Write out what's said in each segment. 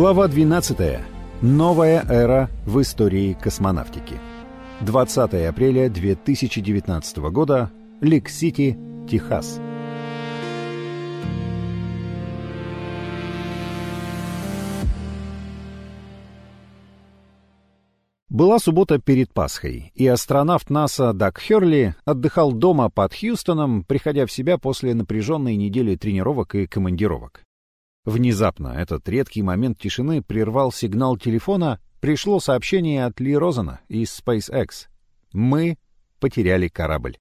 Глава 12. Новая эра в истории космонавтики. 20 апреля 2019 года. Лик-Сити, Техас. Была суббота перед Пасхой, и астронавт НАСА Даг Херли отдыхал дома под Хьюстоном, приходя в себя после напряженной недели тренировок и командировок. Внезапно этот редкий момент тишины прервал сигнал телефона, пришло сообщение от Ли Розена из SpaceX. Мы потеряли корабль.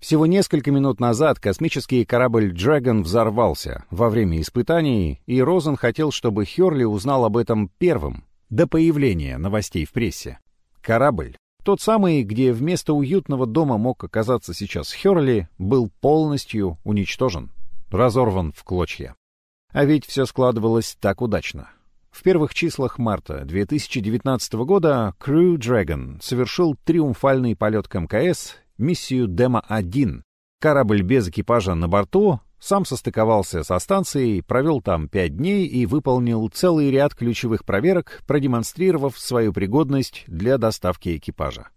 Всего несколько минут назад космический корабль Dragon взорвался во время испытаний, и Розен хотел, чтобы Херли узнал об этом первым, до появления новостей в прессе. Корабль, тот самый, где вместо уютного дома мог оказаться сейчас Херли, был полностью уничтожен, разорван в клочья. А ведь все складывалось так удачно. В первых числах марта 2019 года Crew Dragon совершил триумфальный полет к МКС, миссию Демо-1. Корабль без экипажа на борту сам состыковался со станцией, провел там пять дней и выполнил целый ряд ключевых проверок, продемонстрировав свою пригодность для доставки экипажа.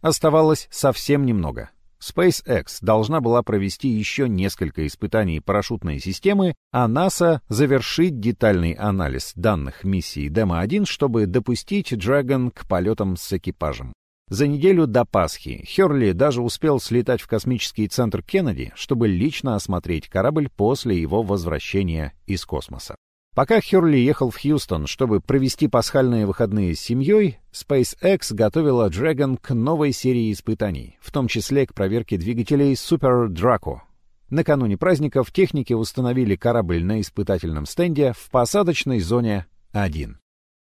Оставалось совсем немного. SpaceX должна была провести еще несколько испытаний парашютной системы, а НАСА завершить детальный анализ данных миссии Демо-1, чтобы допустить Dragon к полетам с экипажем. За неделю до Пасхи Херли даже успел слетать в космический центр Кеннеди, чтобы лично осмотреть корабль после его возвращения из космоса. Пока Херли ехал в Хьюстон, чтобы провести пасхальные выходные с семьей, SpaceX готовила Dragon к новой серии испытаний, в том числе к проверке двигателей Super Draco. Накануне праздников техники установили корабль на испытательном стенде в посадочной зоне 1.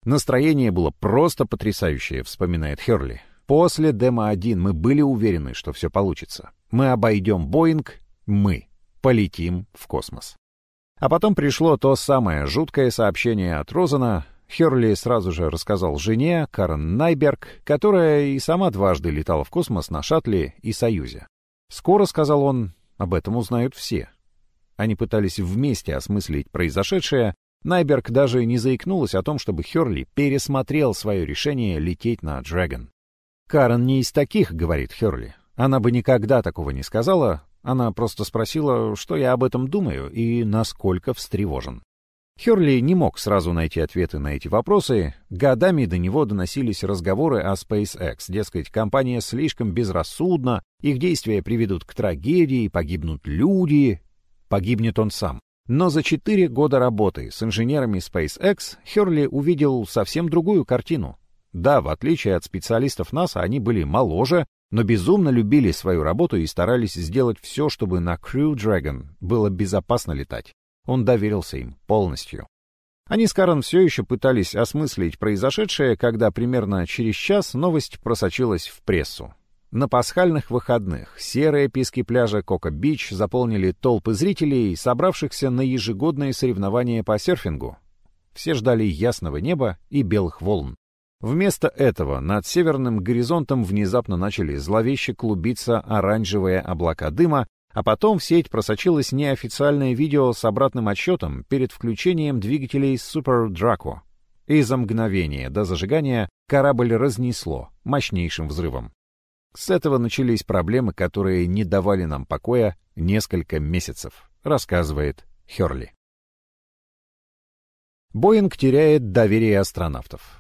Настроение было просто потрясающее, вспоминает Херли. После демо-1 мы были уверены, что все получится. Мы обойдем Боинг, мы полетим в космос. А потом пришло то самое жуткое сообщение от Розена. Херли сразу же рассказал жене, Карен Найберг, которая и сама дважды летала в космос на шаттле и Союзе. «Скоро», — сказал он, — «об этом узнают все». Они пытались вместе осмыслить произошедшее. Найберг даже не заикнулась о том, чтобы Херли пересмотрел свое решение лететь на Дрэгон. «Карен не из таких», — говорит Херли. Она бы никогда такого не сказала, она просто спросила, что я об этом думаю и насколько встревожен. Херли не мог сразу найти ответы на эти вопросы. Годами до него доносились разговоры о SpaceX. Дескать, компания слишком безрассудна, их действия приведут к трагедии, погибнут люди. Погибнет он сам. Но за четыре года работы с инженерами SpaceX Херли увидел совсем другую картину. Да, в отличие от специалистов НАСА, они были моложе, но безумно любили свою работу и старались сделать все, чтобы на Crew Dragon было безопасно летать. Он доверился им полностью. Они с Карен все еще пытались осмыслить произошедшее, когда примерно через час новость просочилась в прессу. На пасхальных выходных серые пески пляжа Кока-Бич заполнили толпы зрителей, собравшихся на ежегодные соревнования по серфингу. Все ждали ясного неба и белых волн. Вместо этого над северным горизонтом внезапно начали зловеще клубиться оранжевые облака дыма, а потом в сеть просочилось неофициальное видео с обратным отсчетом перед включением двигателей Super Draco. И за мгновение до зажигания корабль разнесло мощнейшим взрывом. С этого начались проблемы, которые не давали нам покоя несколько месяцев, рассказывает Херли. Боинг теряет доверие астронавтов.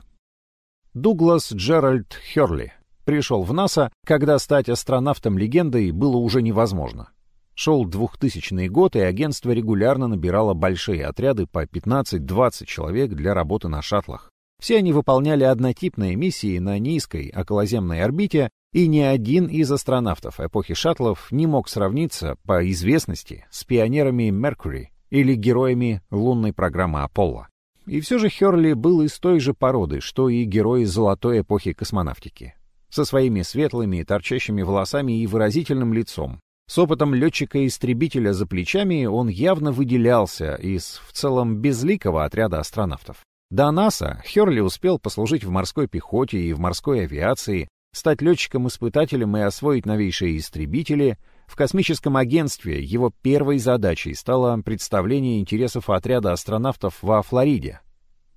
Дуглас Джеральд Херли пришел в НАСА, когда стать астронавтом-легендой было уже невозможно. Шел 2000 год, и агентство регулярно набирало большие отряды по 15-20 человек для работы на шаттлах. Все они выполняли однотипные миссии на низкой околоземной орбите, и ни один из астронавтов эпохи шаттлов не мог сравниться по известности с пионерами Меркури или героями лунной программы Аполло. И все же Херли был из той же породы, что и герой золотой эпохи космонавтики. Со своими светлыми, торчащими волосами и выразительным лицом. С опытом летчика-истребителя за плечами он явно выделялся из, в целом, безликого отряда астронавтов. До НАСА Херли успел послужить в морской пехоте и в морской авиации, стать летчиком-испытателем и освоить новейшие истребители, в космическом агентстве его первой задачей стало представление интересов отряда астронавтов во Флориде.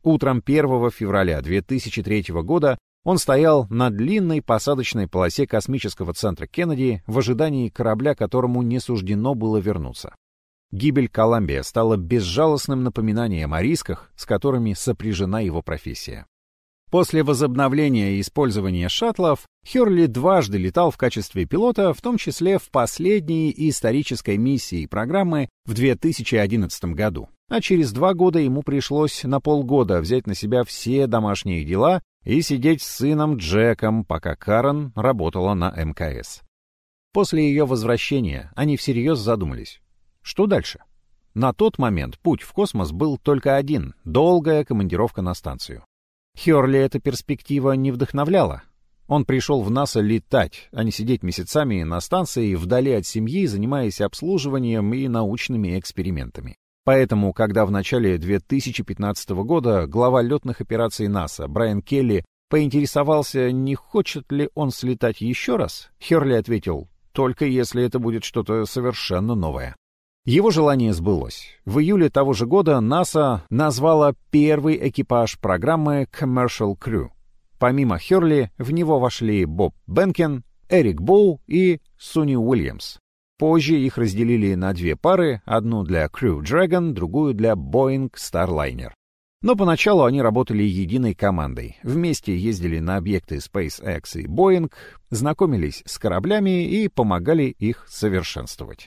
Утром 1 февраля 2003 года он стоял на длинной посадочной полосе космического центра Кеннеди в ожидании корабля, которому не суждено было вернуться. Гибель Коламбия стала безжалостным напоминанием о рисках, с которыми сопряжена его профессия. После возобновления использования шаттлов Херли дважды летал в качестве пилота, в том числе в последней исторической миссии программы в 2011 году. А через два года ему пришлось на полгода взять на себя все домашние дела и сидеть с сыном Джеком, пока Карен работала на МКС. После ее возвращения они всерьез задумались. Что дальше? На тот момент путь в космос был только один — долгая командировка на станцию. Херли эта перспектива не вдохновляла. Он пришел в НАСА летать, а не сидеть месяцами на станции вдали от семьи, занимаясь обслуживанием и научными экспериментами. Поэтому, когда в начале 2015 года глава летных операций НАСА Брайан Келли поинтересовался, не хочет ли он слетать еще раз, Херли ответил, только если это будет что-то совершенно новое. Его желание сбылось. В июле того же года НАСА назвала первый экипаж программы Commercial Crew. Помимо Херли, в него вошли Боб Бенкен, Эрик Боу и Суни Уильямс. Позже их разделили на две пары, одну для Crew Dragon, другую для Boeing Starliner. Но поначалу они работали единой командой. Вместе ездили на объекты SpaceX и Boeing, знакомились с кораблями и помогали их совершенствовать.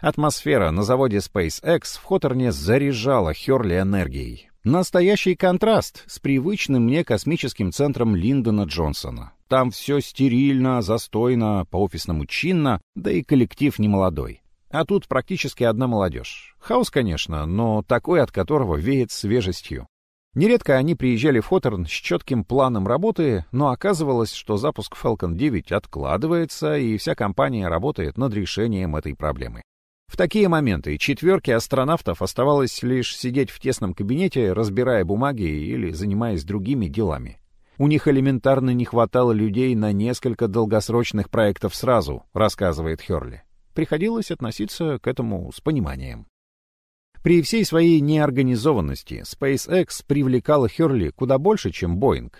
Атмосфера на заводе SpaceX в Хоторне заряжала Херли энергией. Настоящий контраст с привычным мне космическим центром Линдона Джонсона. Там все стерильно, застойно, по-офисному чинно, да и коллектив немолодой. А тут практически одна молодежь. Хаос, конечно, но такой, от которого веет свежестью. Нередко они приезжали в Хоторн с четким планом работы, но оказывалось, что запуск Falcon 9 откладывается, и вся компания работает над решением этой проблемы. В такие моменты четверке астронавтов оставалось лишь сидеть в тесном кабинете, разбирая бумаги или занимаясь другими делами. У них элементарно не хватало людей на несколько долгосрочных проектов сразу, рассказывает Херли. Приходилось относиться к этому с пониманием. При всей своей неорганизованности SpaceX привлекала Херли куда больше, чем Boeing,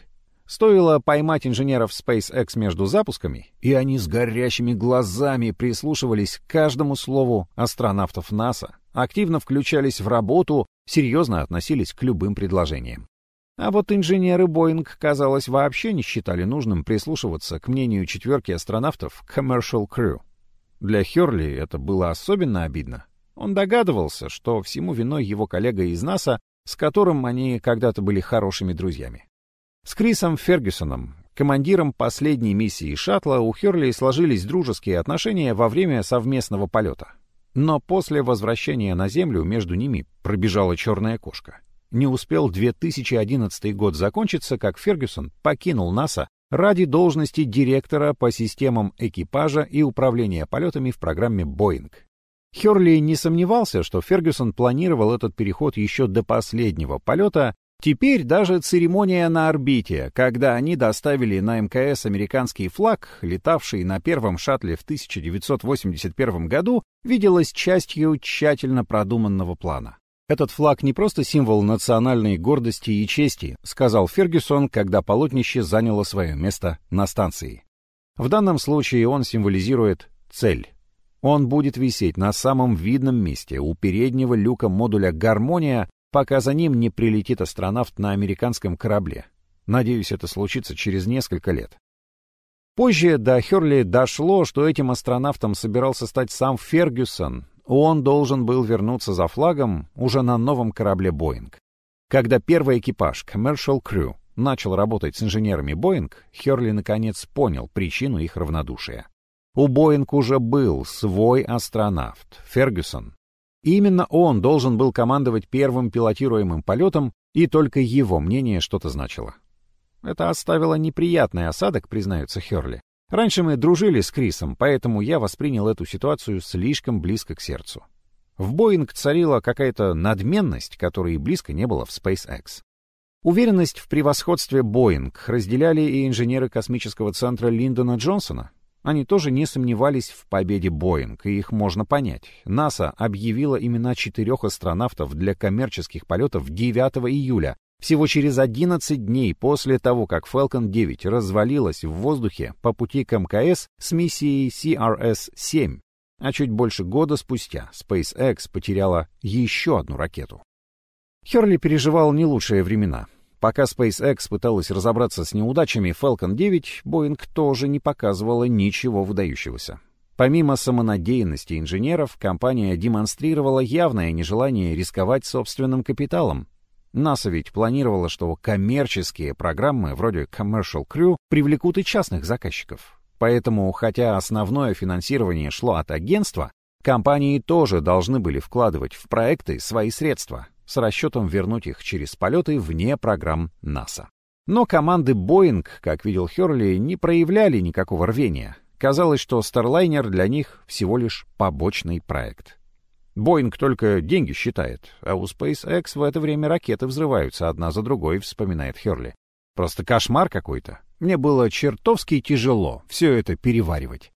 Стоило поймать инженеров SpaceX между запусками, и они с горящими глазами прислушивались к каждому слову астронавтов НАСА, активно включались в работу, серьезно относились к любым предложениям. А вот инженеры Boeing, казалось, вообще не считали нужным прислушиваться к мнению четверки астронавтов Commercial Crew. Для Херли это было особенно обидно. Он догадывался, что всему виной его коллега из НАСА, с которым они когда-то были хорошими друзьями. С Крисом Фергюсоном, командиром последней миссии шаттла, у Херли сложились дружеские отношения во время совместного полета. Но после возвращения на Землю между ними пробежала черная кошка. Не успел 2011 год закончиться, как Фергюсон покинул НАСА ради должности директора по системам экипажа и управления полетами в программе «Боинг». Херли не сомневался, что Фергюсон планировал этот переход еще до последнего полета Теперь даже церемония на орбите, когда они доставили на МКС американский флаг, летавший на первом шаттле в 1981 году, виделась частью тщательно продуманного плана. «Этот флаг не просто символ национальной гордости и чести», сказал Фергюсон, когда полотнище заняло свое место на станции. В данном случае он символизирует цель. Он будет висеть на самом видном месте у переднего люка модуля «Гармония», пока за ним не прилетит астронавт на американском корабле. Надеюсь, это случится через несколько лет. Позже до Херли дошло, что этим астронавтом собирался стать сам Фергюсон. Он должен был вернуться за флагом уже на новом корабле «Боинг». Когда первый экипаж Commercial Crew начал работать с инженерами «Боинг», Херли наконец понял причину их равнодушия. У «Боинг» уже был свой астронавт, Фергюсон, именно он должен был командовать первым пилотируемым полетом, и только его мнение что-то значило. Это оставило неприятный осадок, признается Херли. Раньше мы дружили с Крисом, поэтому я воспринял эту ситуацию слишком близко к сердцу. В Боинг царила какая-то надменность, которой близко не было в SpaceX. Уверенность в превосходстве Боинг разделяли и инженеры космического центра Линдона Джонсона, они тоже не сомневались в победе Боинг, и их можно понять. НАСА объявила имена четырех астронавтов для коммерческих полетов 9 июля, Всего через 11 дней после того, как Falcon 9 развалилась в воздухе по пути к МКС с миссией CRS-7, а чуть больше года спустя SpaceX потеряла еще одну ракету. Херли переживал не лучшие времена. Пока SpaceX пыталась разобраться с неудачами Falcon 9, Boeing тоже не показывала ничего выдающегося. Помимо самонадеянности инженеров, компания демонстрировала явное нежелание рисковать собственным капиталом. НАСА ведь планировала, что коммерческие программы вроде Commercial Crew привлекут и частных заказчиков. Поэтому, хотя основное финансирование шло от агентства, компании тоже должны были вкладывать в проекты свои средства, с расчетом вернуть их через полеты вне программ НАСА. Но команды Boeing, как видел Херли, не проявляли никакого рвения. Казалось, что Starliner для них всего лишь побочный проект. Боинг только деньги считает, а у SpaceX в это время ракеты взрываются одна за другой, вспоминает Херли. Просто кошмар какой-то. Мне было чертовски тяжело все это переваривать.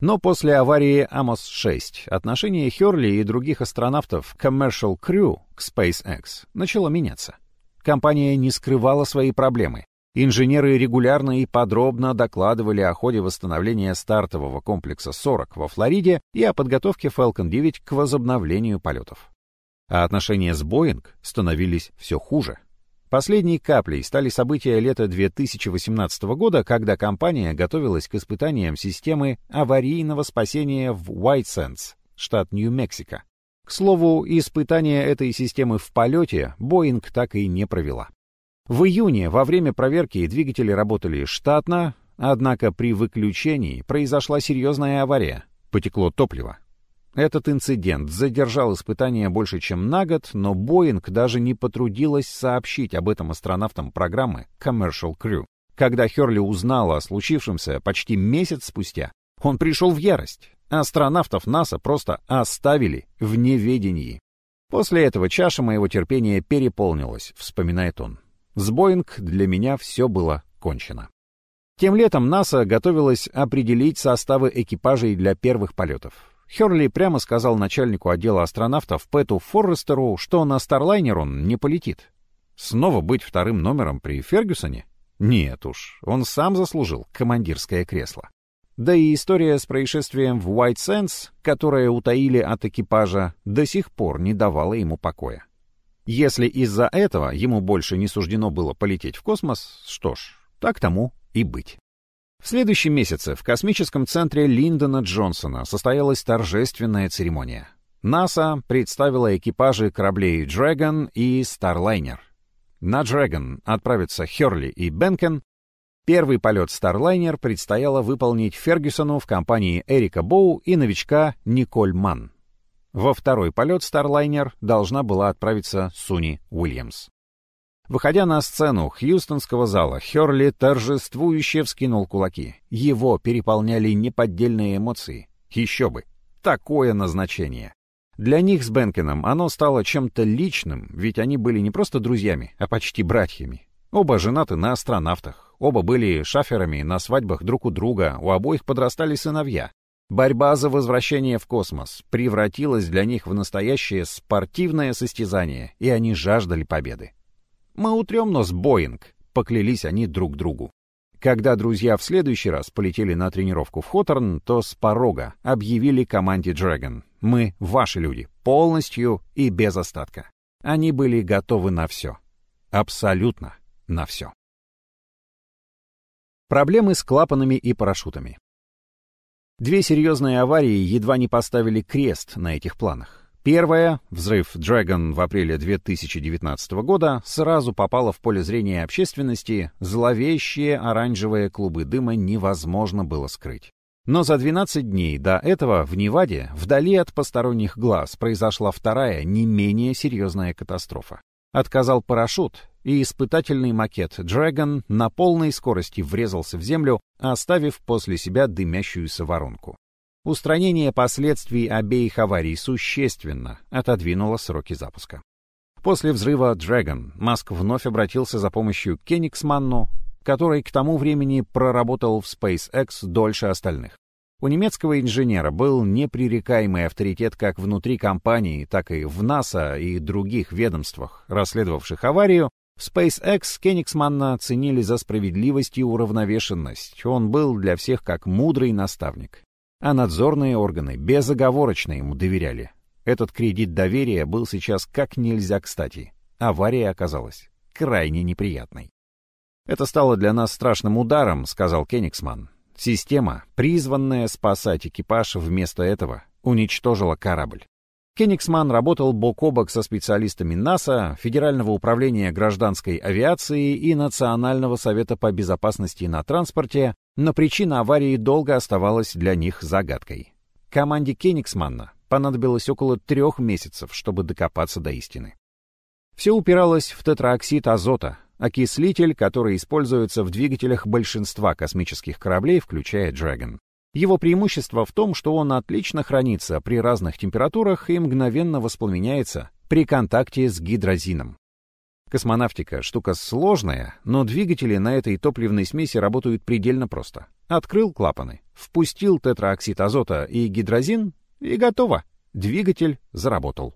Но после аварии Amos-6 отношение Херли и других астронавтов Commercial Crew к SpaceX начало меняться. Компания не скрывала свои проблемы, Инженеры регулярно и подробно докладывали о ходе восстановления стартового комплекса 40 во Флориде и о подготовке Falcon 9 к возобновлению полетов. А отношения с Boeing становились все хуже. Последней каплей стали события лета 2018 года, когда компания готовилась к испытаниям системы аварийного спасения в White Sands, штат Нью-Мексико. К слову, испытания этой системы в полете Boeing так и не провела. В июне во время проверки двигатели работали штатно, однако при выключении произошла серьезная авария. Потекло топливо. Этот инцидент задержал испытания больше, чем на год, но Боинг даже не потрудилась сообщить об этом астронавтам программы Commercial Crew. Когда Херли узнала о случившемся почти месяц спустя, он пришел в ярость. Астронавтов НАСА просто оставили в неведении. После этого чаша моего терпения переполнилась, вспоминает он. С Боинг для меня все было кончено. Тем летом НАСА готовилась определить составы экипажей для первых полетов. Херли прямо сказал начальнику отдела астронавтов Пэту Форрестеру, что на Старлайнер он не полетит. Снова быть вторым номером при Фергюсоне? Нет уж, он сам заслужил командирское кресло. Да и история с происшествием в White Sands, которое утаили от экипажа, до сих пор не давала ему покоя. Если из-за этого ему больше не суждено было полететь в космос, что ж, так тому и быть. В следующем месяце в космическом центре Линдона Джонсона состоялась торжественная церемония. НАСА представила экипажи кораблей Dragon и Starliner. На Dragon отправятся Херли и Бенкен. Первый полет Starliner предстояло выполнить Фергюсону в компании Эрика Боу и новичка Николь Манн. Во второй полет Starliner должна была отправиться Суни Уильямс. Выходя на сцену хьюстонского зала, Херли торжествующе вскинул кулаки. Его переполняли неподдельные эмоции. Еще бы! Такое назначение! Для них с Бенкеном оно стало чем-то личным, ведь они были не просто друзьями, а почти братьями. Оба женаты на астронавтах, оба были шаферами на свадьбах друг у друга, у обоих подрастали сыновья. Борьба за возвращение в космос превратилась для них в настоящее спортивное состязание, и они жаждали победы. «Мы утрем нос, Боинг», — поклялись они друг другу. Когда друзья в следующий раз полетели на тренировку в Хоторн, то с порога объявили команде Dragon «Мы ваши люди, полностью и без остатка». Они были готовы на все. Абсолютно на все. Проблемы с клапанами и парашютами. Две серьезные аварии едва не поставили крест на этих планах. Первая, взрыв Dragon в апреле 2019 года, сразу попала в поле зрения общественности, зловещие оранжевые клубы дыма невозможно было скрыть. Но за 12 дней до этого в Неваде, вдали от посторонних глаз, произошла вторая, не менее серьезная катастрофа. Отказал парашют, и испытательный макет Dragon на полной скорости врезался в землю, оставив после себя дымящуюся воронку. Устранение последствий обеих аварий существенно отодвинуло сроки запуска. После взрыва Dragon Маск вновь обратился за помощью к Кенигсманну, который к тому времени проработал в SpaceX дольше остальных. У немецкого инженера был непререкаемый авторитет как внутри компании, так и в НАСА и других ведомствах, расследовавших аварию, В SpaceX Кенигсманна ценили за справедливость и уравновешенность. Он был для всех как мудрый наставник. А надзорные органы безоговорочно ему доверяли. Этот кредит доверия был сейчас как нельзя кстати. Авария оказалась крайне неприятной. «Это стало для нас страшным ударом», — сказал Кенигсман. «Система, призванная спасать экипаж, вместо этого уничтожила корабль. Кенигсман работал бок о бок со специалистами НАСА, Федерального управления гражданской авиации и Национального совета по безопасности на транспорте, но причина аварии долго оставалась для них загадкой. Команде Кенигсмана понадобилось около трех месяцев, чтобы докопаться до истины. Все упиралось в тетраоксид азота, окислитель, который используется в двигателях большинства космических кораблей, включая Dragon. Его преимущество в том, что он отлично хранится при разных температурах и мгновенно воспламеняется при контакте с гидрозином. Космонавтика — штука сложная, но двигатели на этой топливной смеси работают предельно просто. Открыл клапаны, впустил тетраоксид азота и гидрозин, и готово. Двигатель заработал.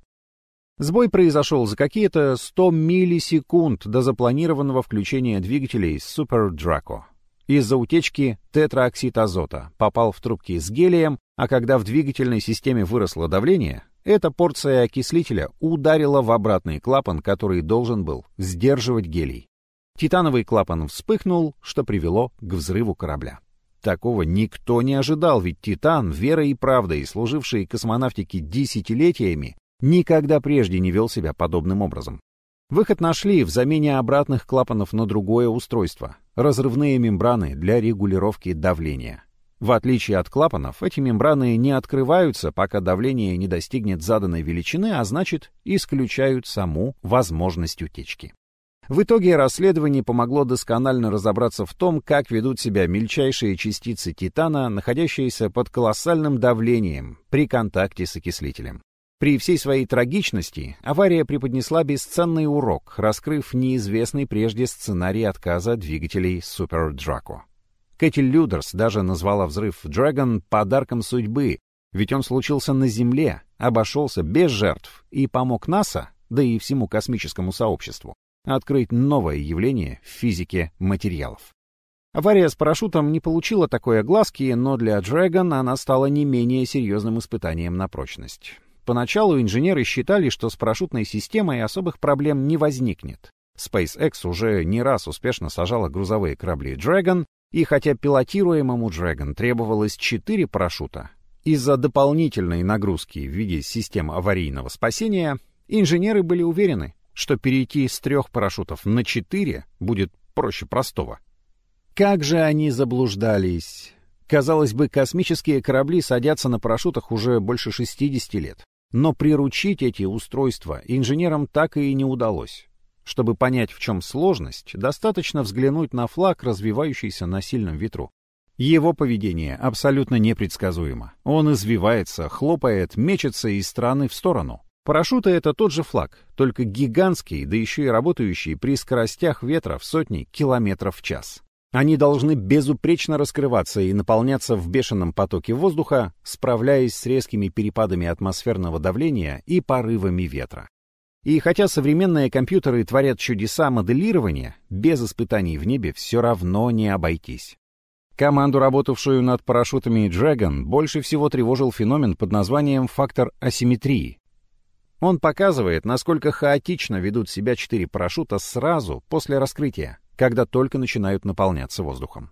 Сбой произошел за какие-то 100 миллисекунд до запланированного включения двигателей Super Draco. Из-за утечки тетраоксид азота попал в трубки с гелием, а когда в двигательной системе выросло давление, эта порция окислителя ударила в обратный клапан, который должен был сдерживать гелий. Титановый клапан вспыхнул, что привело к взрыву корабля. Такого никто не ожидал, ведь Титан, верой и правдой, служивший космонавтике десятилетиями, никогда прежде не вел себя подобным образом. Выход нашли в замене обратных клапанов на другое устройство — разрывные мембраны для регулировки давления. В отличие от клапанов, эти мембраны не открываются, пока давление не достигнет заданной величины, а значит, исключают саму возможность утечки. В итоге расследование помогло досконально разобраться в том, как ведут себя мельчайшие частицы титана, находящиеся под колоссальным давлением при контакте с окислителем. При всей своей трагичности авария преподнесла бесценный урок, раскрыв неизвестный прежде сценарий отказа двигателей Super Draco. Кэти Людерс даже назвала взрыв Dragon подарком судьбы, ведь он случился на Земле, обошелся без жертв и помог НАСА, да и всему космическому сообществу, открыть новое явление в физике материалов. Авария с парашютом не получила такой огласки, но для Dragon она стала не менее серьезным испытанием на прочность. Поначалу инженеры считали, что с парашютной системой особых проблем не возникнет. SpaceX уже не раз успешно сажала грузовые корабли Dragon, и хотя пилотируемому Dragon требовалось 4 парашюта, из-за дополнительной нагрузки в виде систем аварийного спасения, инженеры были уверены, что перейти с трех парашютов на четыре будет проще простого. Как же они заблуждались! Казалось бы, космические корабли садятся на парашютах уже больше 60 лет. Но приручить эти устройства инженерам так и не удалось. Чтобы понять, в чем сложность, достаточно взглянуть на флаг, развивающийся на сильном ветру. Его поведение абсолютно непредсказуемо. Он извивается, хлопает, мечется из стороны в сторону. Парашюты — это тот же флаг, только гигантский, да еще и работающий при скоростях ветра в сотни километров в час. Они должны безупречно раскрываться и наполняться в бешеном потоке воздуха, справляясь с резкими перепадами атмосферного давления и порывами ветра. И хотя современные компьютеры творят чудеса моделирования, без испытаний в небе все равно не обойтись. Команду, работавшую над парашютами Dragon, больше всего тревожил феномен под названием фактор асимметрии. Он показывает, насколько хаотично ведут себя четыре парашюта сразу после раскрытия когда только начинают наполняться воздухом.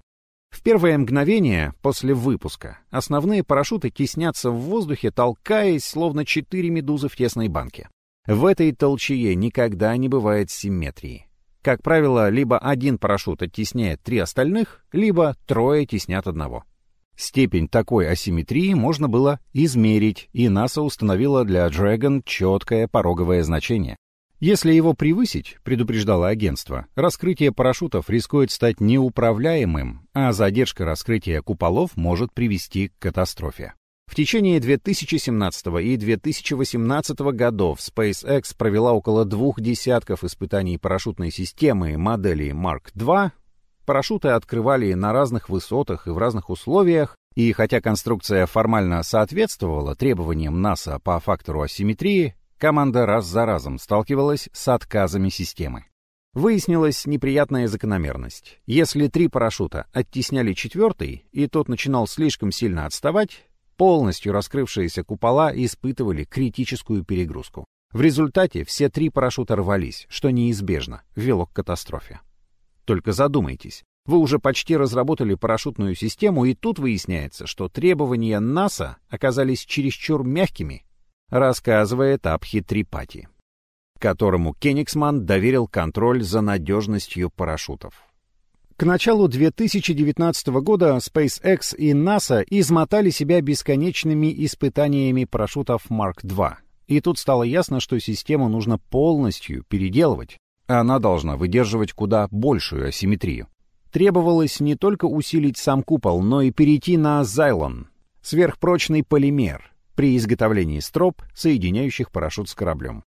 В первое мгновение после выпуска основные парашюты теснятся в воздухе, толкаясь, словно четыре медузы в тесной банке. В этой толчее никогда не бывает симметрии. Как правило, либо один парашют оттесняет три остальных, либо трое теснят одного. Степень такой асимметрии можно было измерить, и НАСА установила для Dragon четкое пороговое значение если его превысить, предупреждало агентство, раскрытие парашютов рискует стать неуправляемым, а задержка раскрытия куполов может привести к катастрофе. В течение 2017 и 2018 годов SpaceX провела около двух десятков испытаний парашютной системы модели Mark II. Парашюты открывали на разных высотах и в разных условиях, и хотя конструкция формально соответствовала требованиям НАСА по фактору асимметрии, команда раз за разом сталкивалась с отказами системы. Выяснилась неприятная закономерность. Если три парашюта оттесняли четвертый, и тот начинал слишком сильно отставать, полностью раскрывшиеся купола испытывали критическую перегрузку. В результате все три парашюта рвались, что неизбежно вело к катастрофе. Только задумайтесь, вы уже почти разработали парашютную систему, и тут выясняется, что требования НАСА оказались чересчур мягкими, рассказывает Абхи Трипати которому Кенигсман доверил контроль за надежностью парашютов. К началу 2019 года SpaceX и NASA измотали себя бесконечными испытаниями парашютов Mark II. И тут стало ясно, что систему нужно полностью переделывать. Она должна выдерживать куда большую асимметрию. Требовалось не только усилить сам купол, но и перейти на Xylon, сверхпрочный полимер, при изготовлении строп, соединяющих парашют с кораблем.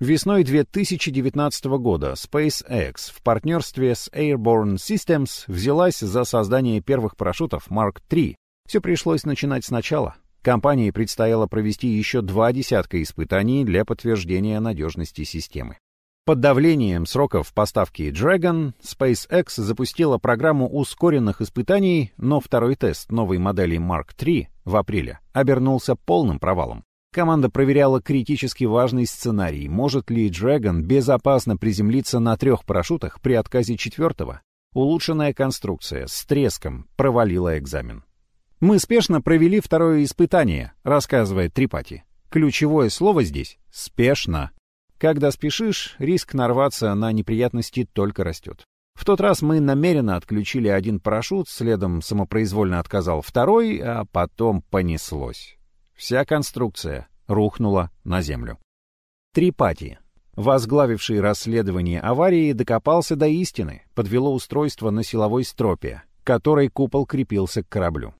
Весной 2019 года SpaceX в партнерстве с Airborne Systems взялась за создание первых парашютов Mark III. Все пришлось начинать сначала. Компании предстояло провести еще два десятка испытаний для подтверждения надежности системы. Под давлением сроков поставки Dragon, SpaceX запустила программу ускоренных испытаний, но второй тест новой модели Mark III в апреле обернулся полным провалом. Команда проверяла критически важный сценарий. Может ли Dragon безопасно приземлиться на трех парашютах при отказе четвертого? Улучшенная конструкция с треском провалила экзамен. «Мы спешно провели второе испытание», — рассказывает Трипати. Ключевое слово здесь — «спешно». Когда спешишь, риск нарваться на неприятности только растет. В тот раз мы намеренно отключили один парашют, следом самопроизвольно отказал второй, а потом понеслось. Вся конструкция рухнула на землю. Трипати, возглавивший расследование аварии, докопался до истины, подвело устройство на силовой стропе, которой купол крепился к кораблю.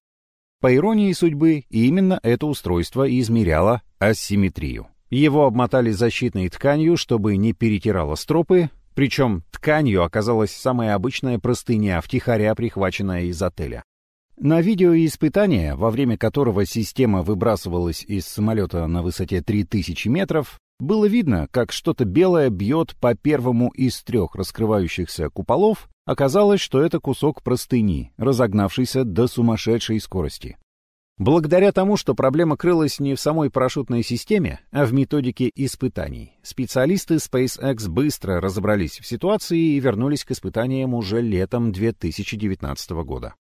По иронии судьбы, именно это устройство измеряло асимметрию. Его обмотали защитной тканью, чтобы не перетирало стропы, причем тканью оказалась самая обычная простыня, втихаря прихваченная из отеля. На видео испытания, во время которого система выбрасывалась из самолета на высоте 3000 метров, было видно, как что-то белое бьет по первому из трех раскрывающихся куполов, оказалось, что это кусок простыни, разогнавшийся до сумасшедшей скорости. Благодаря тому, что проблема крылась не в самой парашютной системе, а в методике испытаний, специалисты SpaceX быстро разобрались в ситуации и вернулись к испытаниям уже летом 2019 года.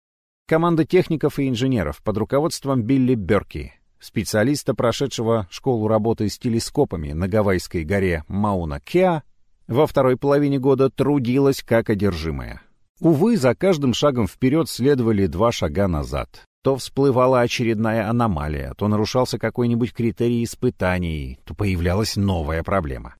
Команда техников и инженеров под руководством Билли Берки, специалиста, прошедшего школу работы с телескопами на гавайской горе Мауна-Кеа, во второй половине года трудилась как одержимая. Увы, за каждым шагом вперед следовали два шага назад. То всплывала очередная аномалия, то нарушался какой-нибудь критерий испытаний, то появлялась новая проблема.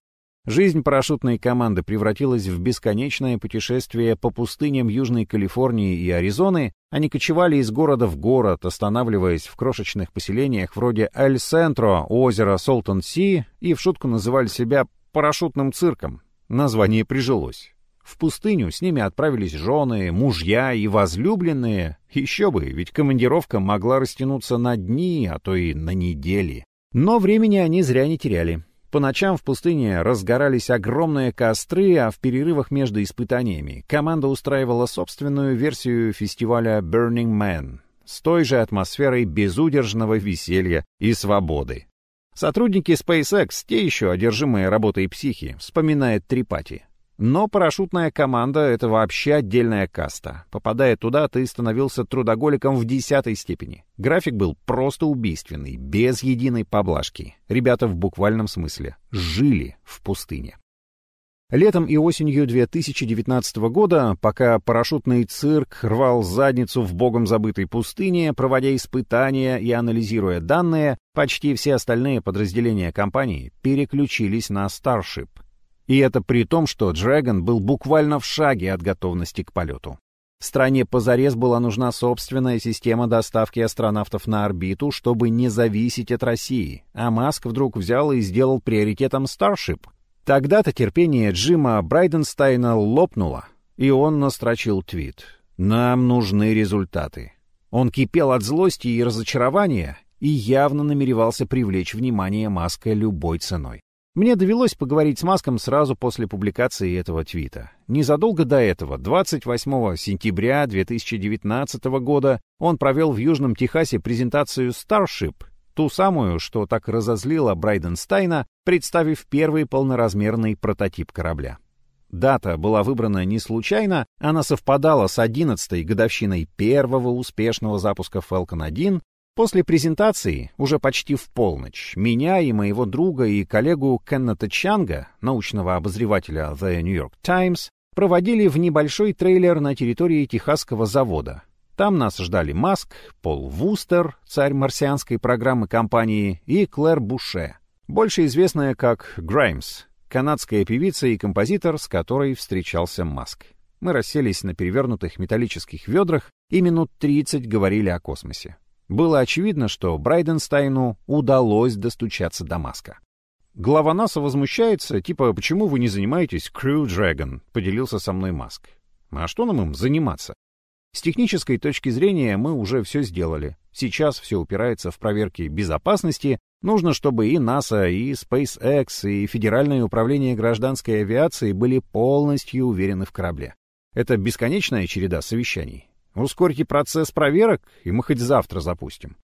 Жизнь парашютной команды превратилась в бесконечное путешествие по пустыням Южной Калифорнии и Аризоны. Они кочевали из города в город, останавливаясь в крошечных поселениях вроде Эль-Сентро, озера Солтон-Си, и в шутку называли себя парашютным цирком. Название прижилось. В пустыню с ними отправились жены, мужья и возлюбленные. Еще бы, ведь командировка могла растянуться на дни, а то и на недели. Но времени они зря не теряли. По ночам в пустыне разгорались огромные костры, а в перерывах между испытаниями команда устраивала собственную версию фестиваля Burning Man с той же атмосферой безудержного веселья и свободы. Сотрудники SpaceX, те еще одержимые работой психи, вспоминает Трипати. Но парашютная команда — это вообще отдельная каста. Попадая туда, ты становился трудоголиком в десятой степени. График был просто убийственный, без единой поблажки. Ребята в буквальном смысле жили в пустыне. Летом и осенью 2019 года, пока парашютный цирк рвал задницу в богом забытой пустыне, проводя испытания и анализируя данные, почти все остальные подразделения компании переключились на Starship — и это при том, что Dragon был буквально в шаге от готовности к полету. Стране позарез была нужна собственная система доставки астронавтов на орбиту, чтобы не зависеть от России, а Маск вдруг взял и сделал приоритетом Starship. Тогда-то терпение Джима Брайденстайна лопнуло, и он настрочил твит. «Нам нужны результаты». Он кипел от злости и разочарования и явно намеревался привлечь внимание Маска любой ценой. Мне довелось поговорить с Маском сразу после публикации этого твита. Незадолго до этого, 28 сентября 2019 года, он провел в Южном Техасе презентацию Starship, ту самую, что так разозлила Брайденстайна, представив первый полноразмерный прототип корабля. Дата была выбрана не случайно, она совпадала с 11-й годовщиной первого успешного запуска Falcon 1 После презентации, уже почти в полночь, меня и моего друга и коллегу Кеннета Чанга, научного обозревателя The New York Times, проводили в небольшой трейлер на территории техасского завода. Там нас ждали Маск, Пол Вустер, царь марсианской программы компании, и Клэр Буше, больше известная как Граймс, канадская певица и композитор, с которой встречался Маск. Мы расселись на перевернутых металлических ведрах и минут 30 говорили о космосе. Было очевидно, что Брайденстайну удалось достучаться до Маска. Глава НАСА возмущается, типа, почему вы не занимаетесь Crew Dragon, поделился со мной Маск. А что нам им заниматься? С технической точки зрения мы уже все сделали. Сейчас все упирается в проверки безопасности. Нужно, чтобы и НАСА, и SpaceX, и Федеральное управление гражданской авиации были полностью уверены в корабле. Это бесконечная череда совещаний. Ускорьте процесс проверок, и мы хоть завтра запустим.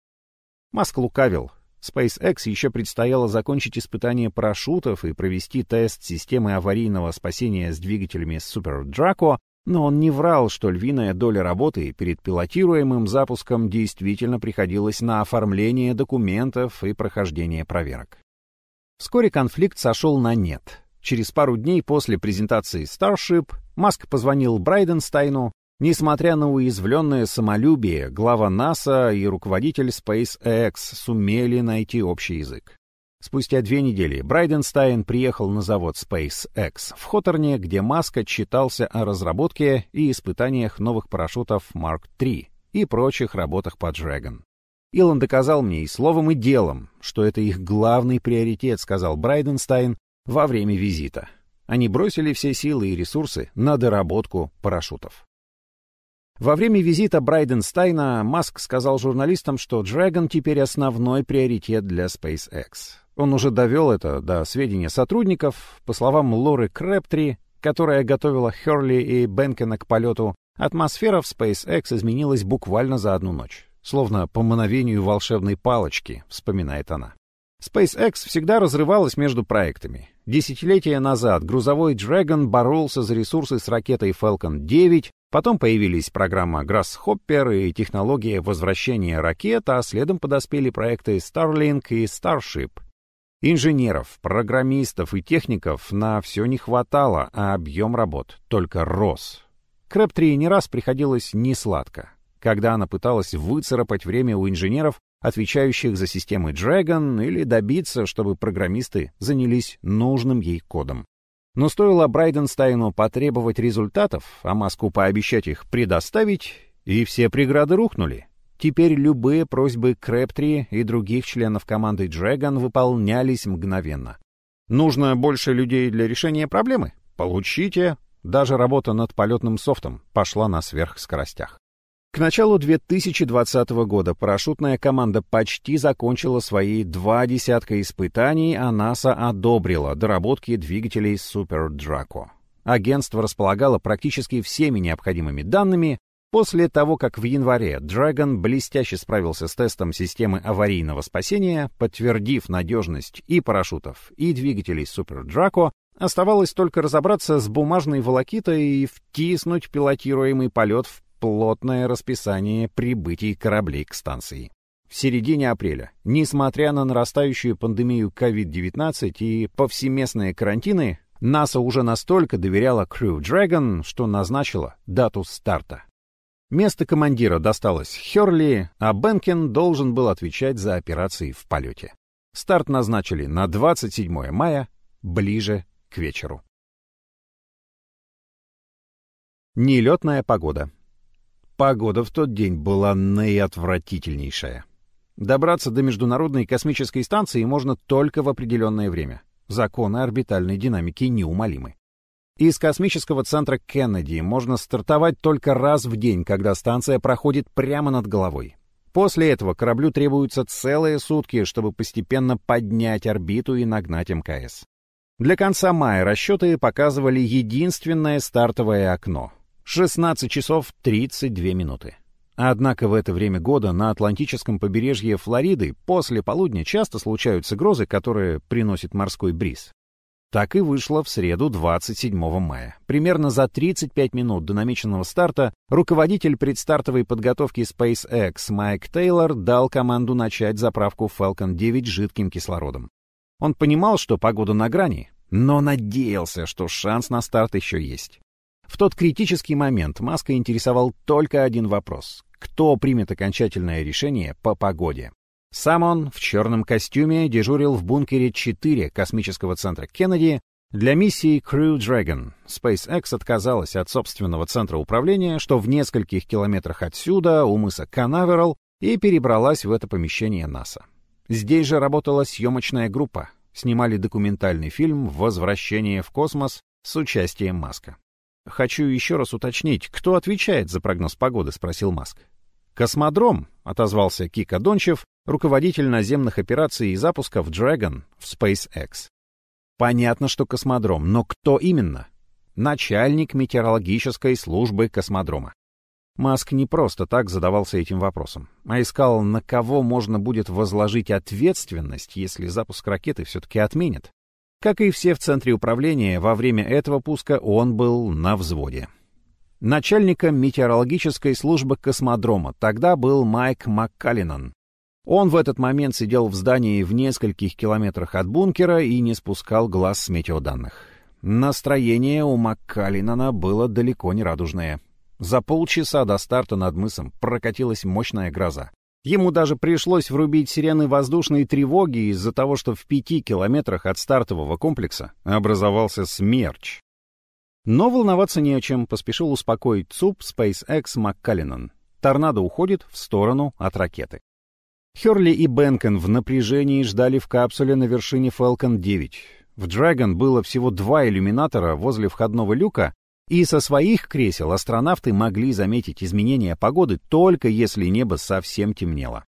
Маск лукавил. SpaceX еще предстояло закончить испытание парашютов и провести тест системы аварийного спасения с двигателями Super Draco, но он не врал, что львиная доля работы перед пилотируемым запуском действительно приходилась на оформление документов и прохождение проверок. Вскоре конфликт сошел на нет. Через пару дней после презентации Starship Маск позвонил Брайденстайну Несмотря на уязвленное самолюбие, глава НАСА и руководитель SpaceX сумели найти общий язык. Спустя две недели Брайденстайн приехал на завод SpaceX в Хоторне, где Маск отчитался о разработке и испытаниях новых парашютов Mark III и прочих работах по Dragon. Илон доказал мне и словом, и делом, что это их главный приоритет, сказал Брайденстайн во время визита. Они бросили все силы и ресурсы на доработку парашютов. Во время визита Брайденстайна Маск сказал журналистам, что Dragon теперь основной приоритет для SpaceX. Он уже довел это до сведения сотрудников. По словам Лоры Крэптри, которая готовила Херли и Бенкена к полету, атмосфера в SpaceX изменилась буквально за одну ночь. Словно по мановению волшебной палочки, вспоминает она. SpaceX всегда разрывалась между проектами. Десятилетия назад грузовой Dragon боролся за ресурсы с ракетой Falcon 9, Потом появились программа Grasshopper и технология возвращения ракет, а следом подоспели проекты Starlink и Starship. Инженеров, программистов и техников на все не хватало, а объем работ только рос. Крэптри не раз приходилось несладко, когда она пыталась выцарапать время у инженеров, отвечающих за системы Dragon, или добиться, чтобы программисты занялись нужным ей кодом. Но стоило Брайденстайну потребовать результатов, а Маску пообещать их предоставить, и все преграды рухнули. Теперь любые просьбы Крэптри и других членов команды Dragon выполнялись мгновенно. Нужно больше людей для решения проблемы? Получите. Даже работа над полетным софтом пошла на сверхскоростях. К началу 2020 года парашютная команда почти закончила свои два десятка испытаний, а НАСА одобрила доработки двигателей Super Draco. Агентство располагало практически всеми необходимыми данными. После того, как в январе Dragon блестяще справился с тестом системы аварийного спасения, подтвердив надежность и парашютов, и двигателей Super Draco, оставалось только разобраться с бумажной волокитой и втиснуть пилотируемый полет в плотное расписание прибытий кораблей к станции. В середине апреля, несмотря на нарастающую пандемию COVID-19 и повсеместные карантины, НАСА уже настолько доверяла Crew Dragon, что назначила дату старта. Место командира досталось Херли, а Бенкен должен был отвечать за операции в полете. Старт назначили на 27 мая, ближе к вечеру. Нелетная погода. Погода в тот день была наиотвратительнейшая. Добраться до Международной космической станции можно только в определенное время. Законы орбитальной динамики неумолимы. Из космического центра Кеннеди можно стартовать только раз в день, когда станция проходит прямо над головой. После этого кораблю требуются целые сутки, чтобы постепенно поднять орбиту и нагнать МКС. Для конца мая расчеты показывали единственное стартовое окно — 16 часов 32 минуты. Однако в это время года на Атлантическом побережье Флориды после полудня часто случаются грозы, которые приносят морской бриз. Так и вышло в среду 27 мая. Примерно за 35 минут до намеченного старта руководитель предстартовой подготовки SpaceX Майк Тейлор дал команду начать заправку Falcon 9 жидким кислородом. Он понимал, что погода на грани, но надеялся, что шанс на старт еще есть. В тот критический момент Маска интересовал только один вопрос. Кто примет окончательное решение по погоде? Сам он в черном костюме дежурил в бункере 4 космического центра Кеннеди для миссии Crew Dragon. SpaceX отказалась от собственного центра управления, что в нескольких километрах отсюда, у мыса Канаверал, и перебралась в это помещение НАСА. Здесь же работала съемочная группа. Снимали документальный фильм «Возвращение в космос» с участием Маска. «Хочу еще раз уточнить, кто отвечает за прогноз погоды?» — спросил Маск. «Космодром», — отозвался Кика Дончев, руководитель наземных операций и запусков Dragon в SpaceX. Понятно, что космодром, но кто именно? Начальник метеорологической службы космодрома. Маск не просто так задавался этим вопросом, а искал, на кого можно будет возложить ответственность, если запуск ракеты все-таки отменят. Как и все в центре управления, во время этого пуска он был на взводе. Начальником метеорологической службы космодрома тогда был Майк МакКаллинан. Он в этот момент сидел в здании в нескольких километрах от бункера и не спускал глаз с метеоданных. Настроение у МакКаллинана было далеко не радужное. За полчаса до старта над мысом прокатилась мощная гроза. Ему даже пришлось врубить сирены воздушной тревоги из-за того, что в пяти километрах от стартового комплекса образовался смерч. Но волноваться не о чем, поспешил успокоить ЦУП SpaceX МакКаллинан. Торнадо уходит в сторону от ракеты. Херли и Бенкен в напряжении ждали в капсуле на вершине Falcon 9. В Dragon было всего два иллюминатора возле входного люка, и со своих кресел астронавты могли заметить изменения погоды только если небо совсем темнело.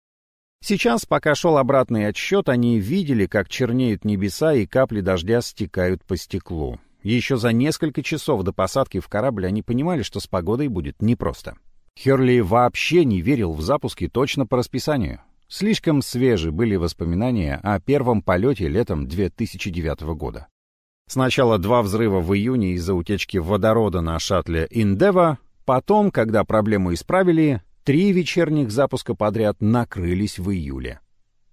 Сейчас, пока шел обратный отсчет, они видели, как чернеют небеса и капли дождя стекают по стеклу. Еще за несколько часов до посадки в корабль они понимали, что с погодой будет непросто. Херли вообще не верил в запуски точно по расписанию. Слишком свежи были воспоминания о первом полете летом 2009 года. Сначала два взрыва в июне из-за утечки водорода на шаттле «Индева», потом, когда проблему исправили, три вечерних запуска подряд накрылись в июле.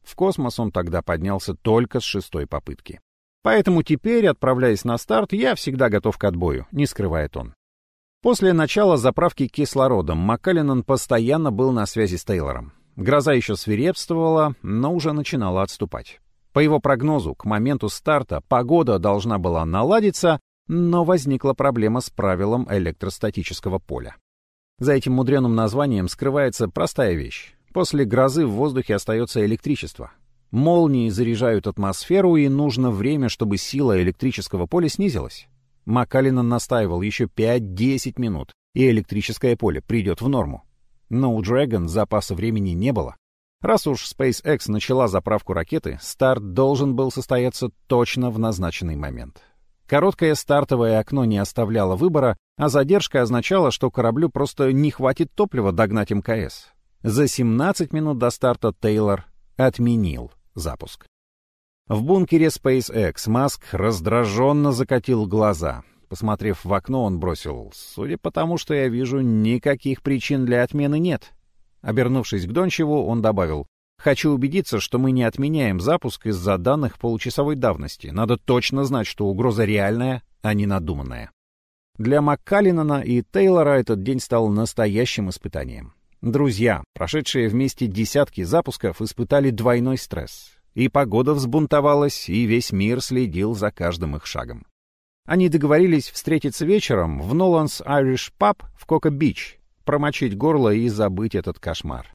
В космос он тогда поднялся только с шестой попытки. Поэтому теперь, отправляясь на старт, я всегда готов к отбою, не скрывает он. После начала заправки кислородом Маккалинан постоянно был на связи с Тейлором. Гроза еще свирепствовала, но уже начинала отступать. По его прогнозу, к моменту старта погода должна была наладиться, но возникла проблема с правилом электростатического поля. За этим мудреным названием скрывается простая вещь. После грозы в воздухе остается электричество. Молнии заряжают атмосферу, и нужно время, чтобы сила электрического поля снизилась. Макалинан настаивал еще 5-10 минут, и электрическое поле придет в норму. Но у Dragon запаса времени не было. Раз уж SpaceX начала заправку ракеты, старт должен был состояться точно в назначенный момент. Короткое стартовое окно не оставляло выбора, а задержка означала, что кораблю просто не хватит топлива догнать МКС. За 17 минут до старта Тейлор отменил запуск. В бункере SpaceX Маск раздраженно закатил глаза. Посмотрев в окно, он бросил, «Судя по тому, что я вижу, никаких причин для отмены нет». Обернувшись к Дончеву, он добавил, «Хочу убедиться, что мы не отменяем запуск из-за данных получасовой давности. Надо точно знать, что угроза реальная, а не надуманная». Для Маккалинана и Тейлора этот день стал настоящим испытанием. Друзья, прошедшие вместе десятки запусков, испытали двойной стресс. И погода взбунтовалась, и весь мир следил за каждым их шагом. Они договорились встретиться вечером в Ноланс Irish Pub в Кока-Бич, промочить горло и забыть этот кошмар.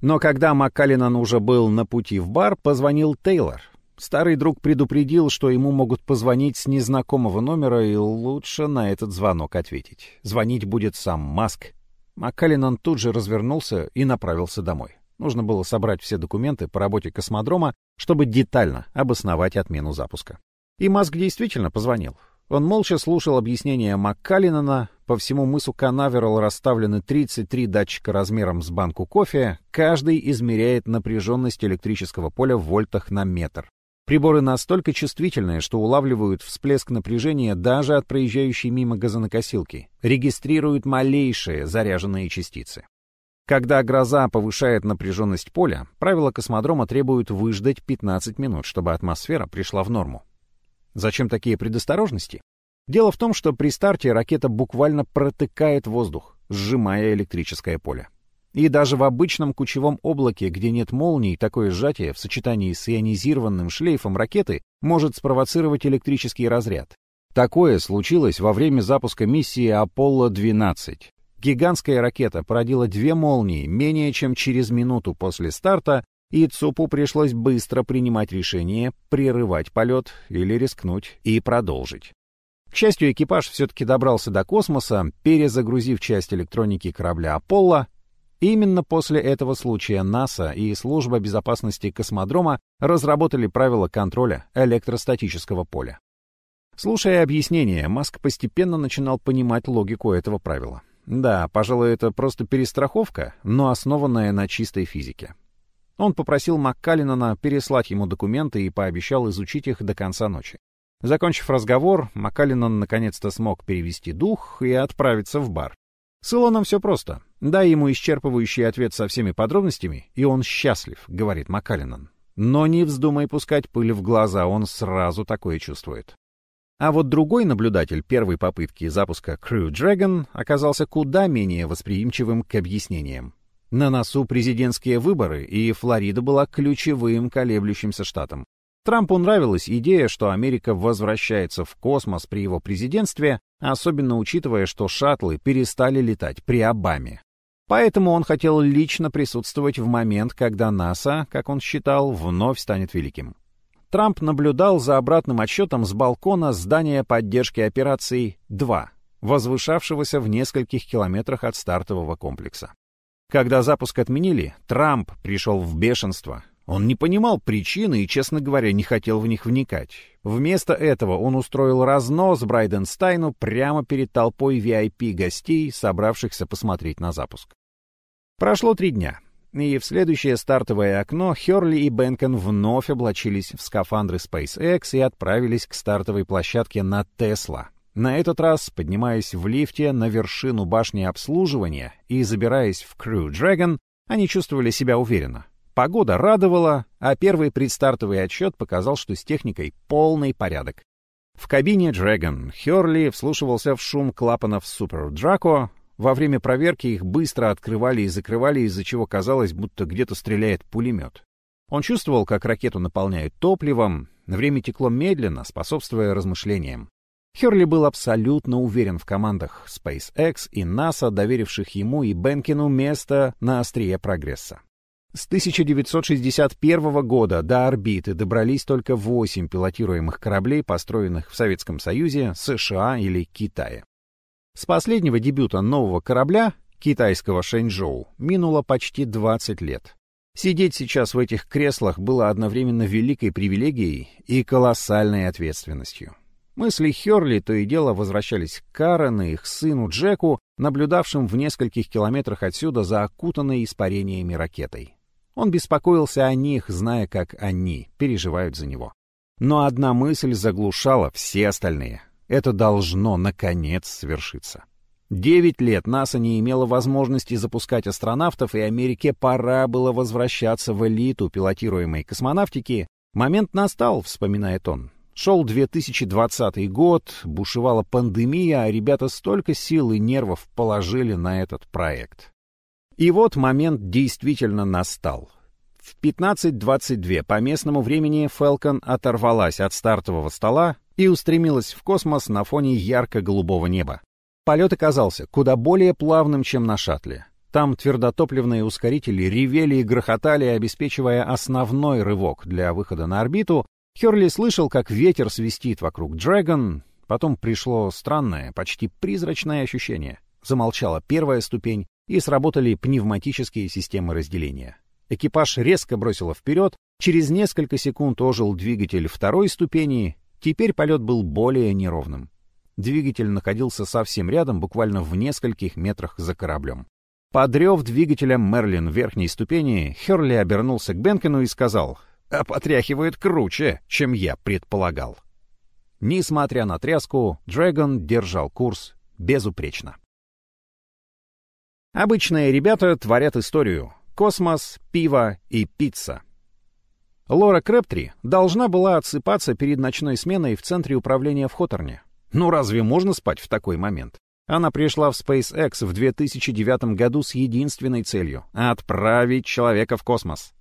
Но когда Маккалинан уже был на пути в бар, позвонил Тейлор. Старый друг предупредил, что ему могут позвонить с незнакомого номера, и лучше на этот звонок ответить. Звонить будет сам Маск. Маккалинан тут же развернулся и направился домой. Нужно было собрать все документы по работе космодрома, чтобы детально обосновать отмену запуска. И Маск действительно позвонил. Он молча слушал объяснения Маккалинана. По всему мысу Канаверал расставлены 33 датчика размером с банку кофе. Каждый измеряет напряженность электрического поля в вольтах на метр. Приборы настолько чувствительные, что улавливают всплеск напряжения даже от проезжающей мимо газонокосилки, регистрируют малейшие заряженные частицы. Когда гроза повышает напряженность поля, правила космодрома требуют выждать 15 минут, чтобы атмосфера пришла в норму. Зачем такие предосторожности? Дело в том, что при старте ракета буквально протыкает воздух, сжимая электрическое поле. И даже в обычном кучевом облаке, где нет молний, такое сжатие в сочетании с ионизированным шлейфом ракеты может спровоцировать электрический разряд. Такое случилось во время запуска миссии Аполло-12. Гигантская ракета породила две молнии менее чем через минуту после старта, и ЦУПу пришлось быстро принимать решение прерывать полет или рискнуть и продолжить. К счастью, экипаж все-таки добрался до космоса, перезагрузив часть электроники корабля «Аполло», Именно после этого случая НАСА и Служба безопасности космодрома разработали правила контроля электростатического поля. Слушая объяснения, Маск постепенно начинал понимать логику этого правила. Да, пожалуй, это просто перестраховка, но основанная на чистой физике. Он попросил Маккалинана переслать ему документы и пообещал изучить их до конца ночи. Закончив разговор, Маккалинан наконец-то смог перевести дух и отправиться в бар. С Илоном все просто. Дай ему исчерпывающий ответ со всеми подробностями, и он счастлив, говорит Маккалинан. Но не вздумай пускать пыль в глаза, он сразу такое чувствует. А вот другой наблюдатель первой попытки запуска Crew Dragon оказался куда менее восприимчивым к объяснениям. На носу президентские выборы, и Флорида была ключевым колеблющимся штатом. Трампу нравилась идея, что Америка возвращается в космос при его президентстве, особенно учитывая, что шаттлы перестали летать при Обаме. Поэтому он хотел лично присутствовать в момент, когда НАСА, как он считал, вновь станет великим. Трамп наблюдал за обратным отсчетом с балкона здания поддержки операций 2, возвышавшегося в нескольких километрах от стартового комплекса. Когда запуск отменили, Трамп пришел в бешенство, он не понимал причины и, честно говоря, не хотел в них вникать. Вместо этого он устроил разнос Брайденстайну прямо перед толпой VIP-гостей, собравшихся посмотреть на запуск. Прошло три дня, и в следующее стартовое окно Херли и Бенкен вновь облачились в скафандры SpaceX и отправились к стартовой площадке на Тесла. На этот раз, поднимаясь в лифте на вершину башни обслуживания и забираясь в Crew Dragon, они чувствовали себя уверенно. Погода радовала, а первый предстартовый отчет показал, что с техникой полный порядок. В кабине Dragon Херли вслушивался в шум клапанов Super Draco. Во время проверки их быстро открывали и закрывали, из-за чего казалось, будто где-то стреляет пулемет. Он чувствовал, как ракету наполняют топливом. Время текло медленно, способствуя размышлениям. Херли был абсолютно уверен в командах SpaceX и NASA, доверивших ему и Бенкину место на острие прогресса. С 1961 года до орбиты добрались только 8 пилотируемых кораблей, построенных в Советском Союзе, США или Китае. С последнего дебюта нового корабля, китайского Шэньчжоу, минуло почти 20 лет. Сидеть сейчас в этих креслах было одновременно великой привилегией и колоссальной ответственностью. Мысли Херли то и дело возвращались к Карен и их сыну Джеку, наблюдавшим в нескольких километрах отсюда за окутанной испарениями ракетой. Он беспокоился о них, зная, как они переживают за него. Но одна мысль заглушала все остальные. Это должно, наконец, свершиться. Девять лет НАСА не имела возможности запускать астронавтов, и Америке пора было возвращаться в элиту пилотируемой космонавтики. Момент настал, вспоминает он. Шел 2020 год, бушевала пандемия, а ребята столько сил и нервов положили на этот проект. И вот момент действительно настал. В 15.22 по местному времени Falcon оторвалась от стартового стола и устремилась в космос на фоне ярко-голубого неба. Полет оказался куда более плавным, чем на шаттле. Там твердотопливные ускорители ревели и грохотали, обеспечивая основной рывок для выхода на орбиту. Херли слышал, как ветер свистит вокруг Dragon. Потом пришло странное, почти призрачное ощущение. Замолчала первая ступень, и сработали пневматические системы разделения. Экипаж резко бросило вперед, через несколько секунд ожил двигатель второй ступени, Теперь полет был более неровным. Двигатель находился совсем рядом, буквально в нескольких метрах за кораблем. Подрев двигателем Мерлин верхней ступени, Херли обернулся к Бенкину и сказал, «А потряхивает круче, чем я предполагал». Несмотря на тряску, Дрэгон держал курс безупречно. Обычные ребята творят историю. Космос, пиво и пицца. Лора Крэптри должна была отсыпаться перед ночной сменой в центре управления в Хоторне. Ну разве можно спать в такой момент? Она пришла в SpaceX в 2009 году с единственной целью — отправить человека в космос.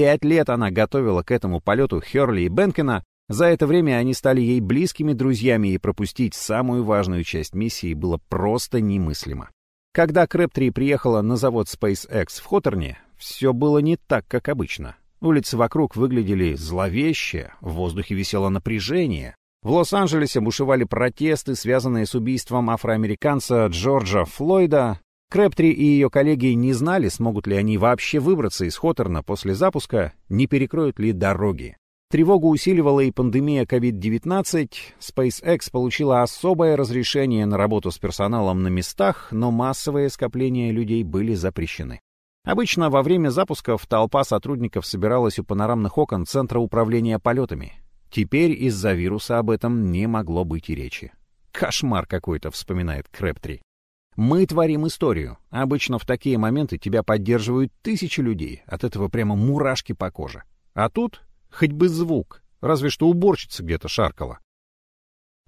Пять лет она готовила к этому полету Херли и Бенкена. За это время они стали ей близкими друзьями, и пропустить самую важную часть миссии было просто немыслимо. Когда Крэптри приехала на завод SpaceX в Хоторне, все было не так, как обычно. Улицы вокруг выглядели зловеще, в воздухе висело напряжение. В Лос-Анджелесе бушевали протесты, связанные с убийством афроамериканца Джорджа Флойда. Крэптри и ее коллеги не знали, смогут ли они вообще выбраться из Хоторна после запуска, не перекроют ли дороги. Тревогу усиливала и пандемия COVID-19. SpaceX получила особое разрешение на работу с персоналом на местах, но массовые скопления людей были запрещены. Обычно во время запусков толпа сотрудников собиралась у панорамных окон Центра управления полетами. Теперь из-за вируса об этом не могло быть и речи. Кошмар какой-то, вспоминает Крэптри. Мы творим историю. Обычно в такие моменты тебя поддерживают тысячи людей. От этого прямо мурашки по коже. А тут хоть бы звук. Разве что уборщица где-то шаркала.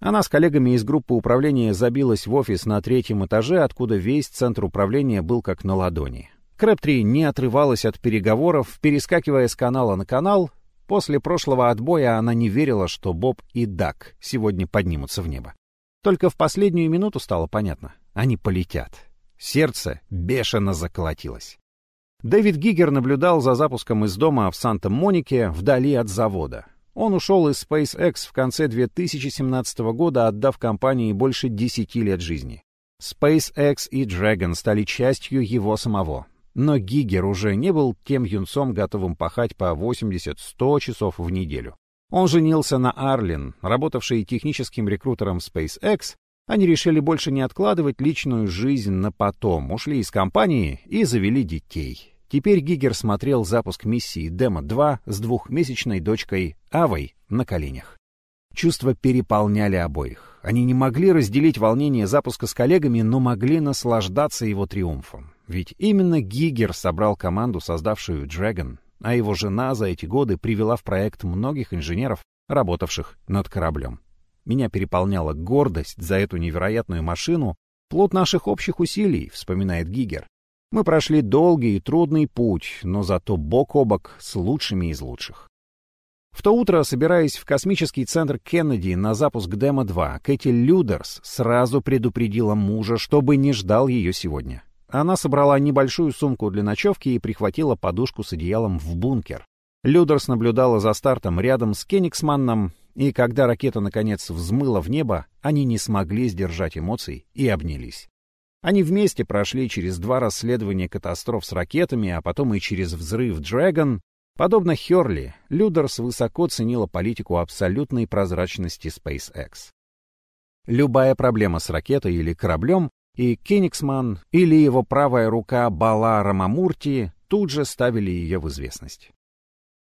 Она с коллегами из группы управления забилась в офис на третьем этаже, откуда весь центр управления был как на ладони. Крэптри не отрывалась от переговоров, перескакивая с канала на канал. После прошлого отбоя она не верила, что Боб и Дак сегодня поднимутся в небо. Только в последнюю минуту стало понятно — они полетят. Сердце бешено заколотилось. Дэвид Гигер наблюдал за запуском из дома в Санта-Монике, вдали от завода. Он ушел из SpaceX в конце 2017 года, отдав компании больше 10 лет жизни. SpaceX и Dragon стали частью его самого. Но Гигер уже не был тем юнцом, готовым пахать по 80-100 часов в неделю. Он женился на Арлин, работавшей техническим рекрутером SpaceX. Они решили больше не откладывать личную жизнь на потом, ушли из компании и завели детей. Теперь Гигер смотрел запуск миссии Демо-2 с двухмесячной дочкой Авой на коленях. Чувства переполняли обоих. Они не могли разделить волнение запуска с коллегами, но могли наслаждаться его триумфом. Ведь именно Гигер собрал команду, создавшую Dragon, а его жена за эти годы привела в проект многих инженеров, работавших над кораблем. Меня переполняла гордость за эту невероятную машину, плод наших общих усилий, вспоминает Гигер. Мы прошли долгий и трудный путь, но зато бок о бок с лучшими из лучших. В то утро, собираясь в космический центр Кеннеди на запуск Демо-2, Кэти Людерс сразу предупредила мужа, чтобы не ждал ее сегодня. Она собрала небольшую сумку для ночевки и прихватила подушку с одеялом в бункер. Людерс наблюдала за стартом рядом с Кенигсманном, и когда ракета наконец взмыла в небо, они не смогли сдержать эмоций и обнялись. Они вместе прошли через два расследования катастроф с ракетами, а потом и через взрыв «Дрэгон». Подобно Херли, Людерс высоко ценила политику абсолютной прозрачности SpaceX. Любая проблема с ракетой или кораблем и Кенигсман или его правая рука Бала Рамамурти тут же ставили ее в известность.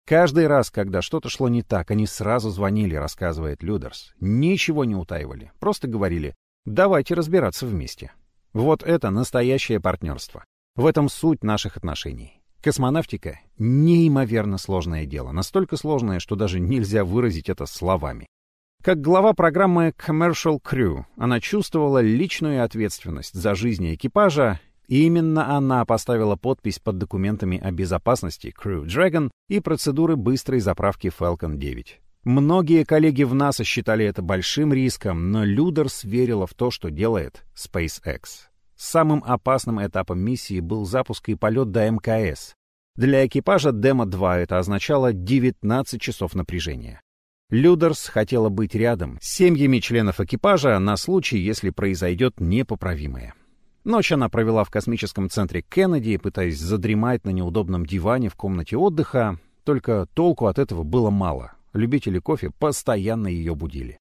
Каждый раз, когда что-то шло не так, они сразу звонили, рассказывает Людерс. Ничего не утаивали, просто говорили «давайте разбираться вместе». Вот это настоящее партнерство. В этом суть наших отношений. Космонавтика — неимоверно сложное дело, настолько сложное, что даже нельзя выразить это словами. Как глава программы Commercial Crew, она чувствовала личную ответственность за жизни экипажа, и именно она поставила подпись под документами о безопасности Crew Dragon и процедуры быстрой заправки Falcon 9. Многие коллеги в НАСА считали это большим риском, но Людерс верила в то, что делает SpaceX. Самым опасным этапом миссии был запуск и полет до МКС. Для экипажа Демо-2 это означало 19 часов напряжения. Людерс хотела быть рядом с семьями членов экипажа на случай, если произойдет непоправимое. Ночь она провела в космическом центре Кеннеди, пытаясь задремать на неудобном диване в комнате отдыха, только толку от этого было мало. любители кофе постоянно ее будили.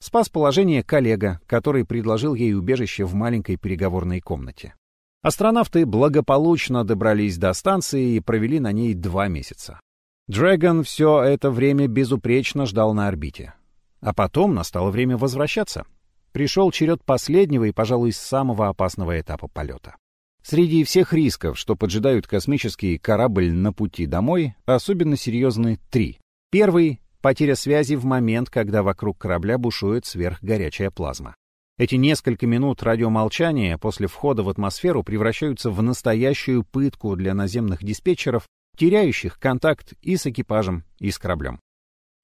Спас положение коллега, который предложил ей убежище в маленькой переговорной комнате. Астронавты благополучно добрались до станции и провели на ней два месяца. Дрэгон все это время безупречно ждал на орбите. А потом настало время возвращаться. Пришел черед последнего и, пожалуй, самого опасного этапа полета. Среди всех рисков, что поджидают космический корабль на пути домой, особенно серьезны три. Первый — потеря связи в момент, когда вокруг корабля бушует сверхгорячая плазма. Эти несколько минут радиомолчания после входа в атмосферу превращаются в настоящую пытку для наземных диспетчеров, теряющих контакт и с экипажем, и с кораблем.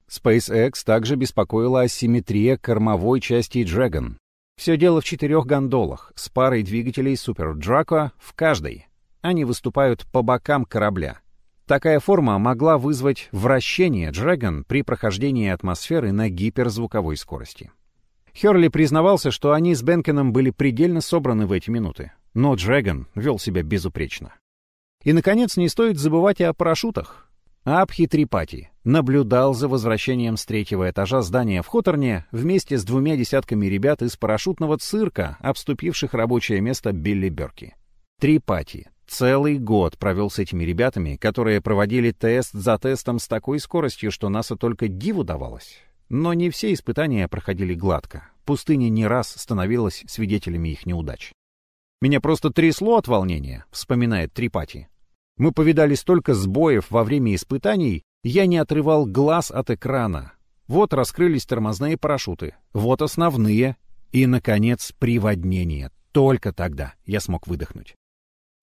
SpaceX также беспокоила асимметрия кормовой части Dragon, все дело в четырех гондолах с парой двигателей Super Draco в каждой. Они выступают по бокам корабля. Такая форма могла вызвать вращение Dragon при прохождении атмосферы на гиперзвуковой скорости. Херли признавался, что они с Бенкеном были предельно собраны в эти минуты, но Dragon вел себя безупречно. И, наконец, не стоит забывать и о парашютах. Абхи Трипати наблюдал за возвращением с третьего этажа здания в Хоторне вместе с двумя десятками ребят из парашютного цирка, обступивших рабочее место Билли Берки. Трипати целый год провел с этими ребятами, которые проводили тест за тестом с такой скоростью, что НАСА только диву давалось. Но не все испытания проходили гладко. Пустыня не раз становилась свидетелями их неудач. «Меня просто трясло от волнения», — вспоминает Трипати. Мы повидали столько сбоев во время испытаний, я не отрывал глаз от экрана. Вот раскрылись тормозные парашюты, вот основные, и, наконец, приводнение. Только тогда я смог выдохнуть.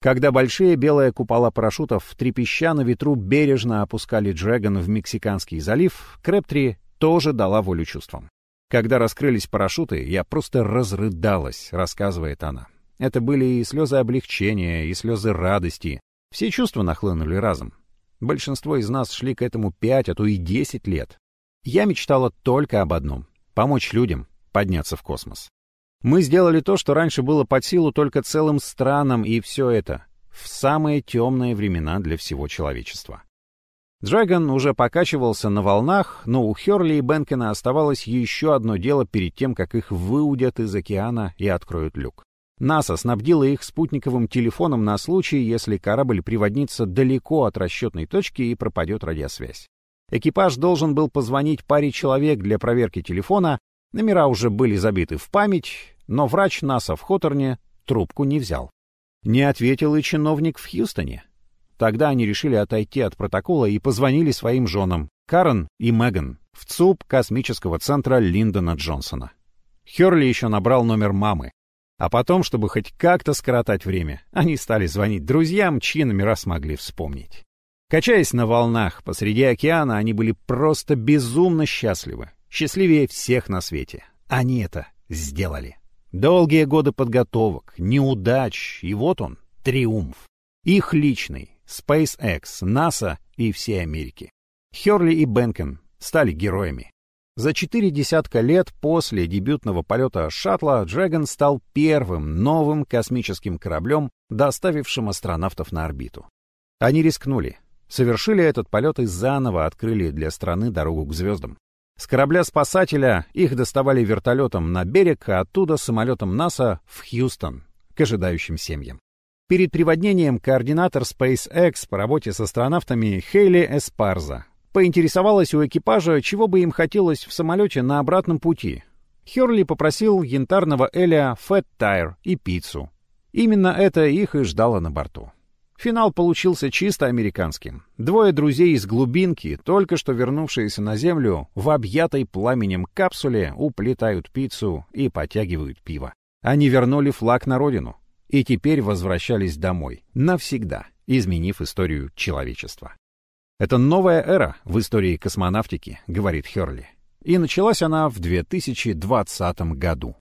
Когда большие белые купола парашютов трепеща на ветру бережно опускали Джеган в Мексиканский залив, Крэптри тоже дала волю чувствам. Когда раскрылись парашюты, я просто разрыдалась, рассказывает она. Это были и слезы облегчения, и слезы радости, все чувства нахлынули разом. Большинство из нас шли к этому пять, а то и десять лет. Я мечтала только об одном — помочь людям подняться в космос. Мы сделали то, что раньше было под силу только целым странам, и все это в самые темные времена для всего человечества. Драгон уже покачивался на волнах, но у Херли и Бенкена оставалось еще одно дело перед тем, как их выудят из океана и откроют люк. НАСА снабдила их спутниковым телефоном на случай, если корабль приводнится далеко от расчетной точки и пропадет радиосвязь. Экипаж должен был позвонить паре человек для проверки телефона, номера уже были забиты в память, но врач НАСА в Хоторне трубку не взял. Не ответил и чиновник в Хьюстоне. Тогда они решили отойти от протокола и позвонили своим женам, Карен и Меган, в ЦУП космического центра Линдона Джонсона. Херли еще набрал номер мамы. А потом, чтобы хоть как-то скоротать время, они стали звонить друзьям, чьи номера смогли вспомнить. Качаясь на волнах посреди океана, они были просто безумно счастливы. Счастливее всех на свете. Они это сделали. Долгие годы подготовок, неудач, и вот он, триумф. Их личный, SpaceX, NASA и всей Америки. Херли и Бенкен стали героями. За четыре десятка лет после дебютного полета шаттла Dragon стал первым новым космическим кораблем, доставившим астронавтов на орбиту. Они рискнули, совершили этот полет и заново открыли для страны дорогу к звездам. С корабля-спасателя их доставали вертолетом на берег, а оттуда самолетом НАСА в Хьюстон, к ожидающим семьям. Перед приводнением координатор SpaceX по работе с астронавтами Хейли Эспарза Поинтересовалась у экипажа, чего бы им хотелось в самолете на обратном пути. Херли попросил янтарного Эля Tire и пиццу. Именно это их и ждало на борту. Финал получился чисто американским. Двое друзей из глубинки, только что вернувшиеся на Землю, в объятой пламенем капсуле уплетают пиццу и потягивают пиво. Они вернули флаг на родину и теперь возвращались домой, навсегда, изменив историю человечества. Это новая эра в истории космонавтики, говорит Херли. И началась она в 2020 году.